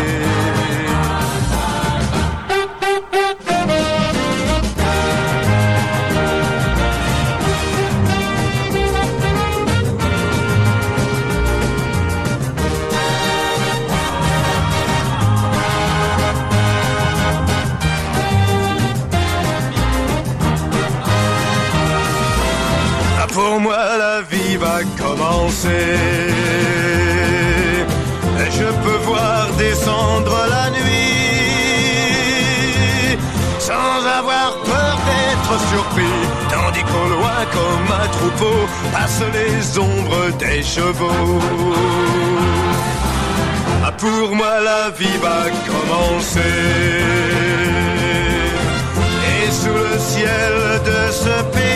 Va commencer. Je peux voir descendre la nuit sans avoir peur d'être surpris. Tandis qu'au loin comme un troupeau passent les ombres des chevaux. Ah, pour moi la vie va commencer. Et sous le ciel de ce pays,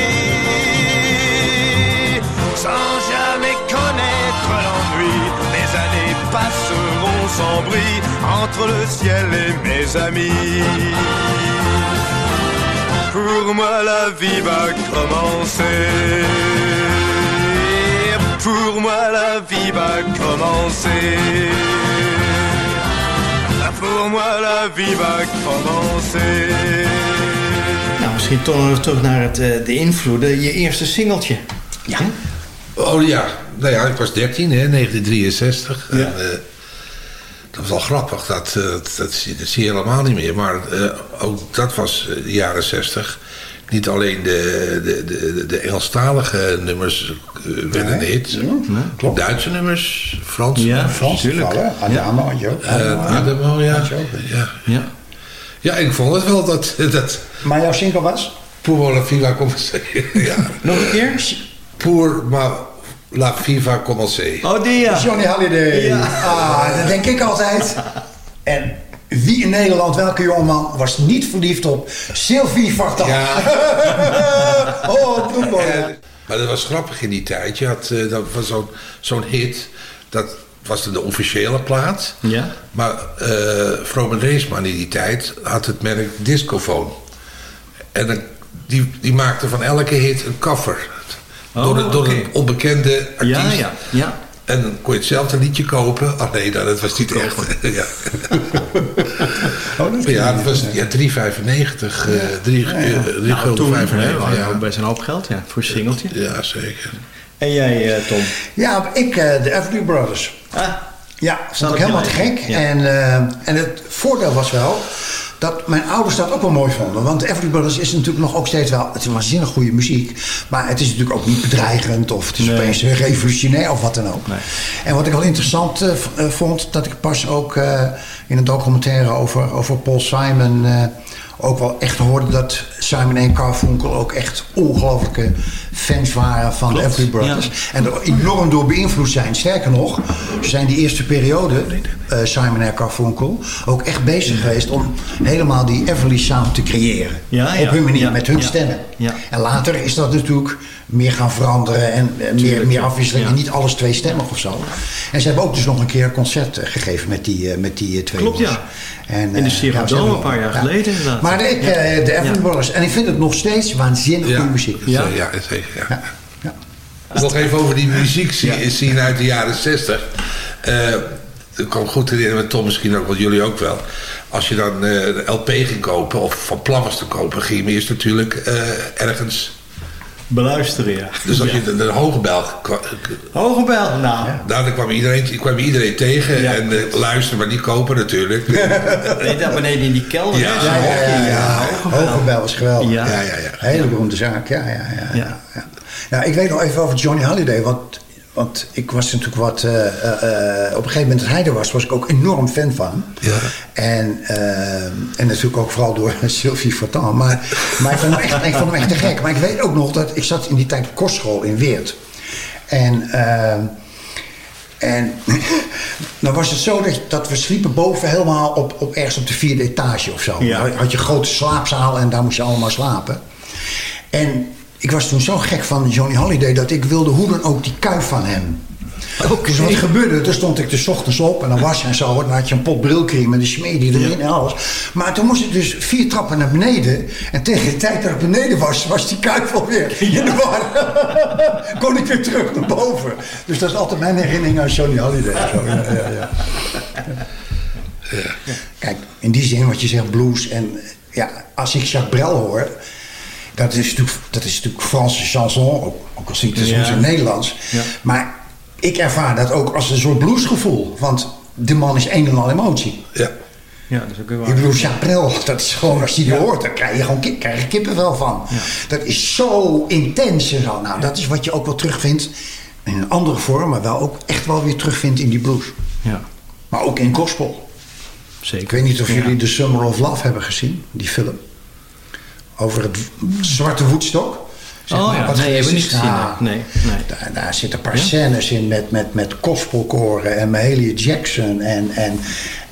entre le ciel et mes amis. Pour moi la vie va commencer. Pour moi la vie va commencer. Pour moi la vie va commencer. Nou, misschien toch terug naar het, eh, de invloeden. Je eerste singeltje. Ja. Oh ja, nou ja, ik was 13, hè, 1963. En, eh, dat was wel grappig. Dat, eh, dat, dat, zie, dat zie je helemaal niet meer. Maar eh, ook dat was eh, de jaren zestig. Niet alleen de, de, de, de Engelstalige nummers werden Nee, hits. Duitse nummers, Franse Ja. Frans tuurlijk. vallen. Adamo had je ook. Ademo, ja. Ja. Ja. Ja, ik vond het wel dat... dat Maar jouw single was? Pour la Viva commencer. ja. Nog een keer? Pour ma, la Viva commencer. Oh, die ja. Johnny Halliday. Ja. Ah, dat denk ik altijd. En wie in Nederland, welke jongeman, was niet verliefd op Sylvie Vartan? Ja. oh, bloedmooi. Eh, maar dat was grappig in die tijd. Je had, eh, dat was zo'n zo'n hit. Dat was de officiële plaat. Ja. Maar eh Vroom Reesman in die tijd had het merk Discofoon. En dan- die, die maakte van elke hit een cover. Oh, door een, door oké. een onbekende artiest. Ja, ja, ja. En dan kon je hetzelfde liedje kopen. Oh nee, nou, dat was niet echt. ja. Oh, dat ja, dat was ja, 3,95. eh, drie- eh, drie Nou, gulden toen, 95, hè, ja. ook best een hoop geld, ja, voor een singeltje. Ja, zeker. En jij, eh, Tom? Ja, ik, eh, de Everly Brothers. Ah, Ja, vond op ik helemaal te gek. Ja. En, eh, en het voordeel was wel dat mijn ouders dat ook wel mooi vonden. Want Everly Brothers is natuurlijk nog ook steeds wel... Het is waanzinnig goede muziek. Maar het is natuurlijk ook niet bedreigend. Of het is Nee. opeens revolutionair of wat dan ook. Nee. En wat ik wel interessant eh, eh, vond... dat ik pas ook eh, in een documentaire over, over Paul Simon... ook wel echt hoorde dat Simon en Carfunkel ook echt ongelooflijke fans waren van de Klopt, Everly Brothers. En er enorm door beïnvloed zijn. Sterker nog, ze zijn die eerste periode, eh, Simon en Carfunkel, ook echt bezig geweest om helemaal die Everly sound te creëren. Ja, ja, Op hun manier, met hun stemmen. ja. En later is dat natuurlijk meer gaan veranderen en eh, meer, meer afwisseling. En niet alles tweestemmig of zo. En ze hebben ook dus nog een keer een concert eh, gegeven met die, eh, met die twee Klopt, ja. En, In de eh, Zero ja, ze Dome hebben- een paar jaar geleden, inderdaad. Maar ik, Ja. eh, de Everly Ja. Brothers. En ik vind het nog steeds waanzinnig Ja. goede muziek. Ja, Ja? ja zeker. Ja. Ja. Ja. Nog even over die muziek zien, zien uit de jaren 60. Eh ik kan me goed herinneren, met Tom misschien ook, want jullie ook wel. Als je dan eh, een LP ging kopen, of van plan was te kopen, ging je eerst natuurlijk eh, ergens. Beluisteren, ja. Dus als Ja. je de, de hoge bel. kwa- Hoge bel, nou. Nou, dan kwam iedereen, kwam iedereen tegen Ja. en eh, luisteren, maar niet kopen natuurlijk. Nee, daar beneden in die kelder. Ja. Ja, ja, ja, hokje, ja. Hoge Hogebel was geweldig. Ja. Ja, ja, ja. Hele beroemde zaak, ja, ja, ja. ja, Ja. ja. Ja, ik weet nog even over Johnny Halliday, want, want ik was natuurlijk wat... eh, eh, eh, op een gegeven moment dat hij er was, was ik ook enorm fan van. Ja. En, en natuurlijk ook vooral door Sylvie Vartan. Maar, maar ik, vond hem echt, ik vond hem echt te gek. Maar ik weet ook nog dat ik zat in die tijd op kostschool in Weert. En... en dan was het zo dat, dat we sliepen boven helemaal op, op ergens op de vierde etage of zo. Ja. Had je een grote slaapzaal en daar moest je allemaal slapen. En ik was toen zo gek van Johnny Holiday dat ik wilde hoe dan ook die kuif van hem. Dus wat gebeurde? Toen stond ik de ochtends op en dan was en zo. Dan had je een pot brilcreme en die erin en alles. Maar toen moest ik dus vier trappen naar beneden. En tegen de tijd dat ik beneden was, was die kuif alweer in de war. Kon ik weer terug naar boven. Dus dat is altijd mijn herinnering aan Johnny Holiday. Zo, ja, ja, ja. Kijk, in die zin wat je zegt, blues. En ja, als ik Jacques Brel hoor, dat is natuurlijk, dat is natuurlijk Franse chanson, ook, ook al het soms Ja. in Nederlands. Ja. Maar ik ervaar dat ook als een soort bluesgevoel. Want de man is een en al emotie. Ja. Ja, dat is ook waar. Ik bedoel, Brel, dat is gewoon, als je die hoort, dan krijg je gewoon ki- krijg je kippenvel van. Dat is zo intens en zo. Nou, dat is wat je ook wel terugvindt in een andere vorm, maar wel ook echt wel weer terugvindt in die blues. Ja, Maar ook in gospel. zeker. Ik weet niet of Ja. jullie The Summer of Love hebben gezien, die film. Over het zwarte woedstok. Zeg Oh maar, ja, wat nee, hebben we niet gezien. Nou, Nee, nee. Daar, daar zitten een paar scènes in met, met, met gospelkoren en Mahalia Jackson. En, en,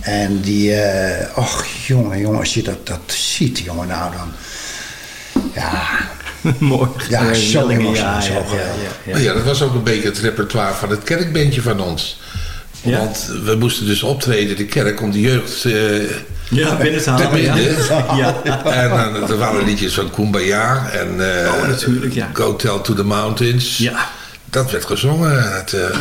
en die, eh och jongen, jongen, als je dat, dat ziet, jongen, nou dan. Ja, Mooi. Ja, zo emotioneel, ja, zo ja, ja, geweldig. ja, dat was ook een beetje het repertoire van het kerkbandje van ons. Ja. Want we moesten dus optreden in de kerk om de jeugd eh Ja, binnen te halen. te Ja. Ja. En dan, er waren liedjes van Kumbaya en eh, Oh, natuurlijk, ja. Go Tell to the Mountains. Ja. Dat werd gezongen. Het, eh,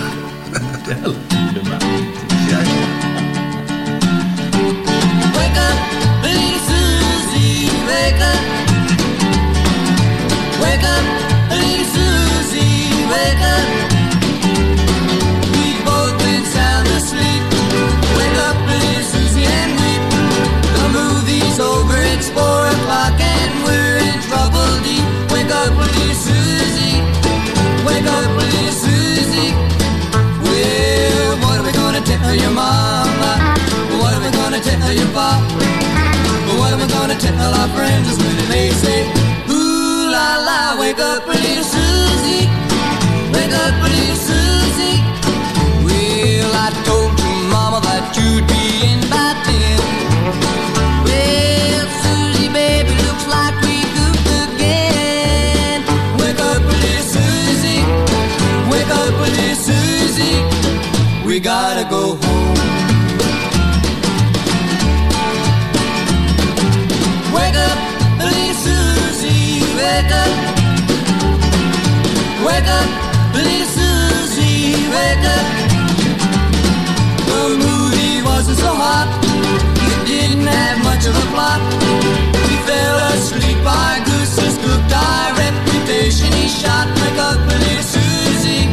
gonna tell our friends when they say, Ooh la la, wake up, little Susie, wake up. Wake up, little Susie, wake up. The movie wasn't so hot, it didn't have much of a plot. We fell asleep, our gooses cooked, our reputation he shot. Wake up, little Susie,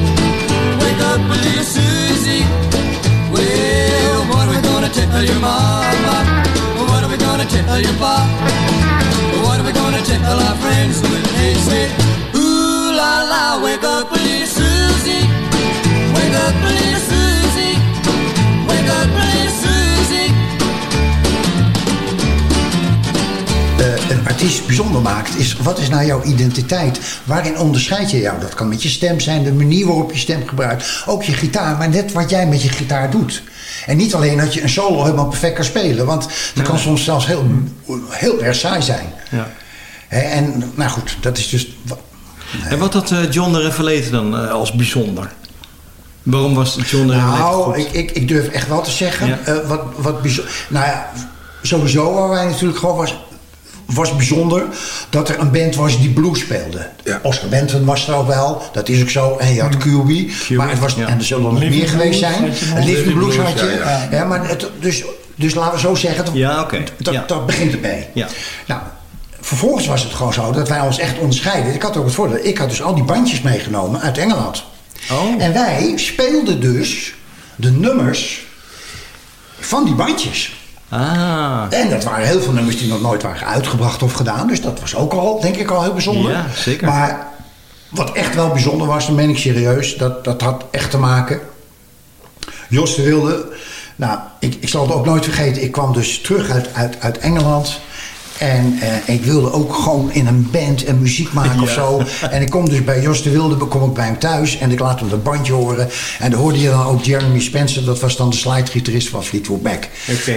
wake up, little Susie. Well, what are we gonna tell your mama? What are we gonna tell your pop? Gonna tell our friends when they say, Ooh la la, wake up, little Susie, wake up, little Susie, wake up, little Susie. eh, een artiest bijzonder maakt, is wat is nou jouw identiteit? Waarin onderscheid je jou? Dat kan met je stem zijn, de manier waarop je stem gebruikt. Ook je gitaar, maar net wat jij met je gitaar doet. En niet alleen dat je een solo helemaal perfect kan spelen. Want dat kan soms zelfs heel, heel erg saai zijn. Ja. En nou goed, dat is dus... En wat had eh, John de Revelate dan eh, als bijzonder? Waarom was John de Revelate Nou, goed? ik, ik, ik durf echt wel te zeggen. Ja. eh, wat, wat bijzonder. Nou ja, sowieso waar wij natuurlijk gewoon was. Was bijzonder dat er een band was die blues speelde. Oscar Benton was er ook wel, dat is ook zo. En je had QB, maar het was, en er zullen er nog meer geweest Blues zijn. Een Living Living Blues Blues, had je. ja, Ja, maar het, dus, dus laten we zo zeggen, dat, Ja, oké. dat, begint. Ja. Nou, vervolgens was het gewoon zo dat wij ons echt onderscheiden. Ik had ook het voordeel, ik had dus al die bandjes meegenomen uit Engeland. Oh. En wij speelden dus de nummers van die bandjes. Ah. En dat waren heel veel nummers die nog nooit waren uitgebracht of gedaan. Dus dat was ook al, denk ik, al heel bijzonder. Ja, zeker. Maar wat echt wel bijzonder was, dan ben ik serieus, dat, dat had echt te maken. Jos de Wilde, nou, ik, ik zal het ook nooit vergeten. Ik kwam dus terug uit, uit, uit Engeland. En eh, ik wilde ook gewoon in een band en muziek maken of zo. En ik kom dus bij Jos de Wilde, kom ik bij hem thuis. En ik laat hem dat bandje horen. En dan hoorde je dan ook Jeremy Spencer. Dat was dan de slidegitarist van Fleetwood Mac.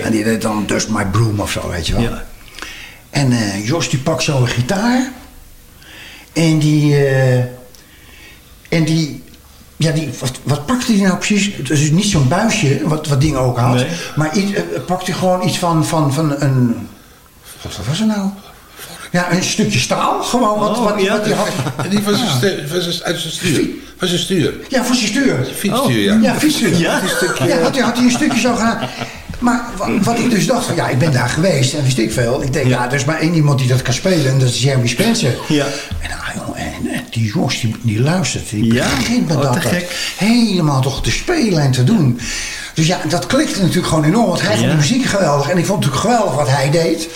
En die deed dan Dust My Broom of zo, weet je wel. Ja. En eh, Jos die pakt zo een gitaar. En die... eh, en die... Ja, die, wat, wat pakte hij nou precies? Het is dus niet zo'n buisje, wat, wat ding ook had. Nee. Maar iets, eh, pakte hij gewoon iets van, van, van een... Wat was er nou? Ja, een stukje staal. Gewoon wat, Oh, wat, ja. wat hij had. Die uit zijn stuur. Was een stuur. Ja, voor zijn stuur. Fietsstuur, ja. Ja, fietsstuur. Ja? Een stukje, ja, had, hij, had hij een stukje zo gedaan. Maar wat, ik dus dacht van, ja, ik ben daar geweest en wist ik veel. Ik denk, ja, er is maar één iemand die dat kan spelen en dat is Jeremy Spencer. Ja. En, joh, en eh, die Jos, die, die luistert, die Ja? begint met Oh, dat dat gek. helemaal toch te spelen en te doen. Dus ja, dat klikte natuurlijk gewoon enorm, want hij vond de muziek geweldig. En ik vond het natuurlijk geweldig wat hij deed.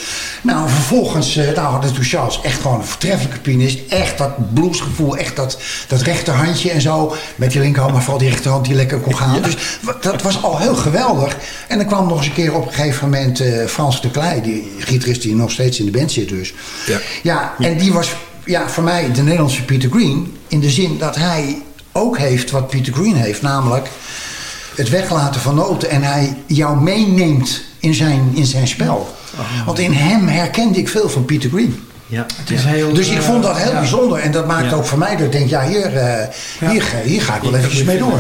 Nou, vervolgens, nou, had natuurlijk Charles echt gewoon een voortreffelijke pianist. Echt dat bluesgevoel, echt dat, dat rechterhandje en zo. Met die linkerhand, maar vooral die rechterhand die lekker kon gaan. Dus dat was al heel geweldig. En dan kwam nog eens een keer op een gegeven moment eh, Frans de Kleij, die gitarist die nog steeds in de band zit dus. Ja. Ja, en die was ja, voor mij de Nederlandse Peter Green. In de zin dat hij ook heeft wat Peter Green heeft, namelijk het weglaten van noten. En hij jou meeneemt in zijn, in zijn spel. Want in hem herkende ik veel van Peter Green. Ja. Het is heel, Dus ik vond dat heel ja. bijzonder. En dat maakt Ja. ook voor mij dat ik denk, ja, hier, eh, hier, ga- hier ga ik wel eventjes mee door.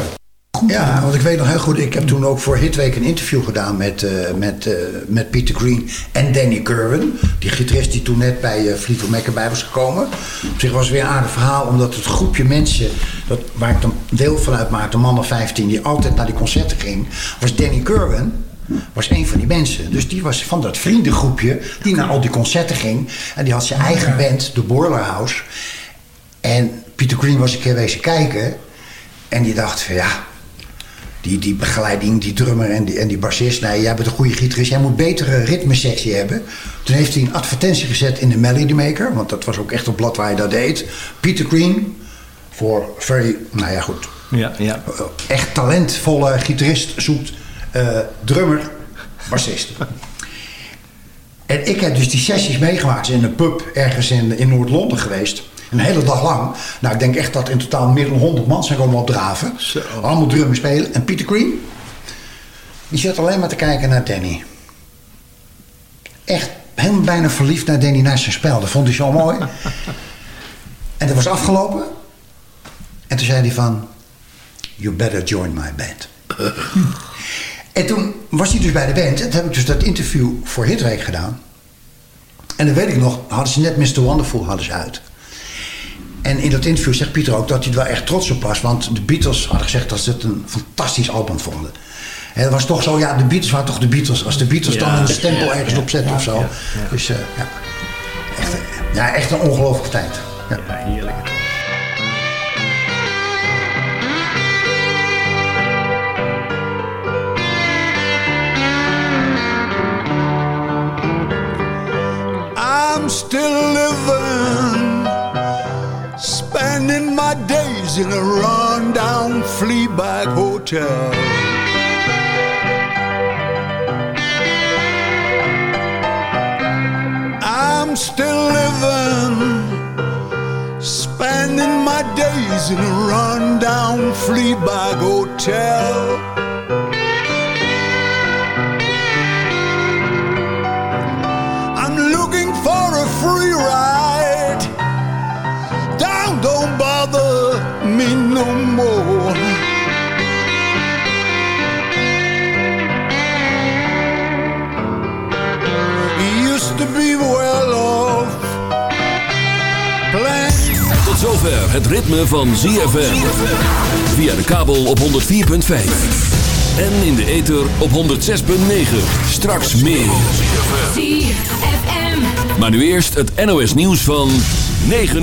Ja, want ik weet nog heel goed, ik heb toen ook voor Hitweek een interview gedaan met, eh, met, eh, met Peter Green en Danny Kerwin. Die gitarist die toen net bij uh, Fleetwood Mac erbij was gekomen. Op zich was het weer een aardig verhaal, omdat het groepje mensen, dat, waar ik dan deel van uitmaakte, de man of 15, die altijd naar die concerten ging, was Danny Kerwin. Was een van die mensen. Dus die was van dat vriendengroepje die naar al die concerten ging. En die had zijn eigen band, de Boiler House. En Peter Green was een keer wezen kijken. En die dacht van ja, die, die begeleiding, die drummer en die, en die bassist. Nee, jij bent een goede gitarist. Jij moet betere ritmesectie hebben. Toen heeft hij een advertentie gezet in de Melody Maker. Want dat was ook echt een blad waar hij dat deed. Peter Green. Voor very, nou ja goed. Ja, ja. eh, Echt talentvolle gitarist zoekt. eh, drummer, bassist. En ik heb dus die sessies meegemaakt. In een pub ergens in, in Noord-Londen geweest. Een hele dag lang. Nou, ik denk echt dat in totaal meer dan 100 man zijn komen opdraven. Allemaal drummen spelen. En Peter Green, die zat alleen maar te kijken naar Danny. Echt helemaal bijna verliefd naar Danny naar zijn spel. Dat vond hij zo mooi. en dat was afgelopen. En toen zei hij van... You better join my band. en toen was hij dus bij de band. En toen heb ik dus dat interview voor Hitweek gedaan. En dan weet ik nog, hadden ze net Mr. Wonderful hadden ze uit. En in dat interview zegt Pieter ook dat hij er wel echt trots op was. Want de Beatles hadden gezegd dat ze het een fantastisch album vonden. En het was toch zo, ja, de Beatles waren toch de Beatles. Als de Beatles Ja, dan een stempel ergens ja, op zetten ja, of zo. ja, ja. Dus eh, ja. Echt, ja, echt een ongelooflijke tijd. Ja, heerlijk. I'm still living, spending my days in a rundown flea bag hotel. I'm still living, spending my days in a rundown flea bag hotel. I'm looking for a free ride. More. Used to be well off. Tot zover het ritme van ZFM. Via de kabel op 104.5. En in de ether op 106.9. Straks meer. ZFM. Maar nu eerst het NOS nieuws van 9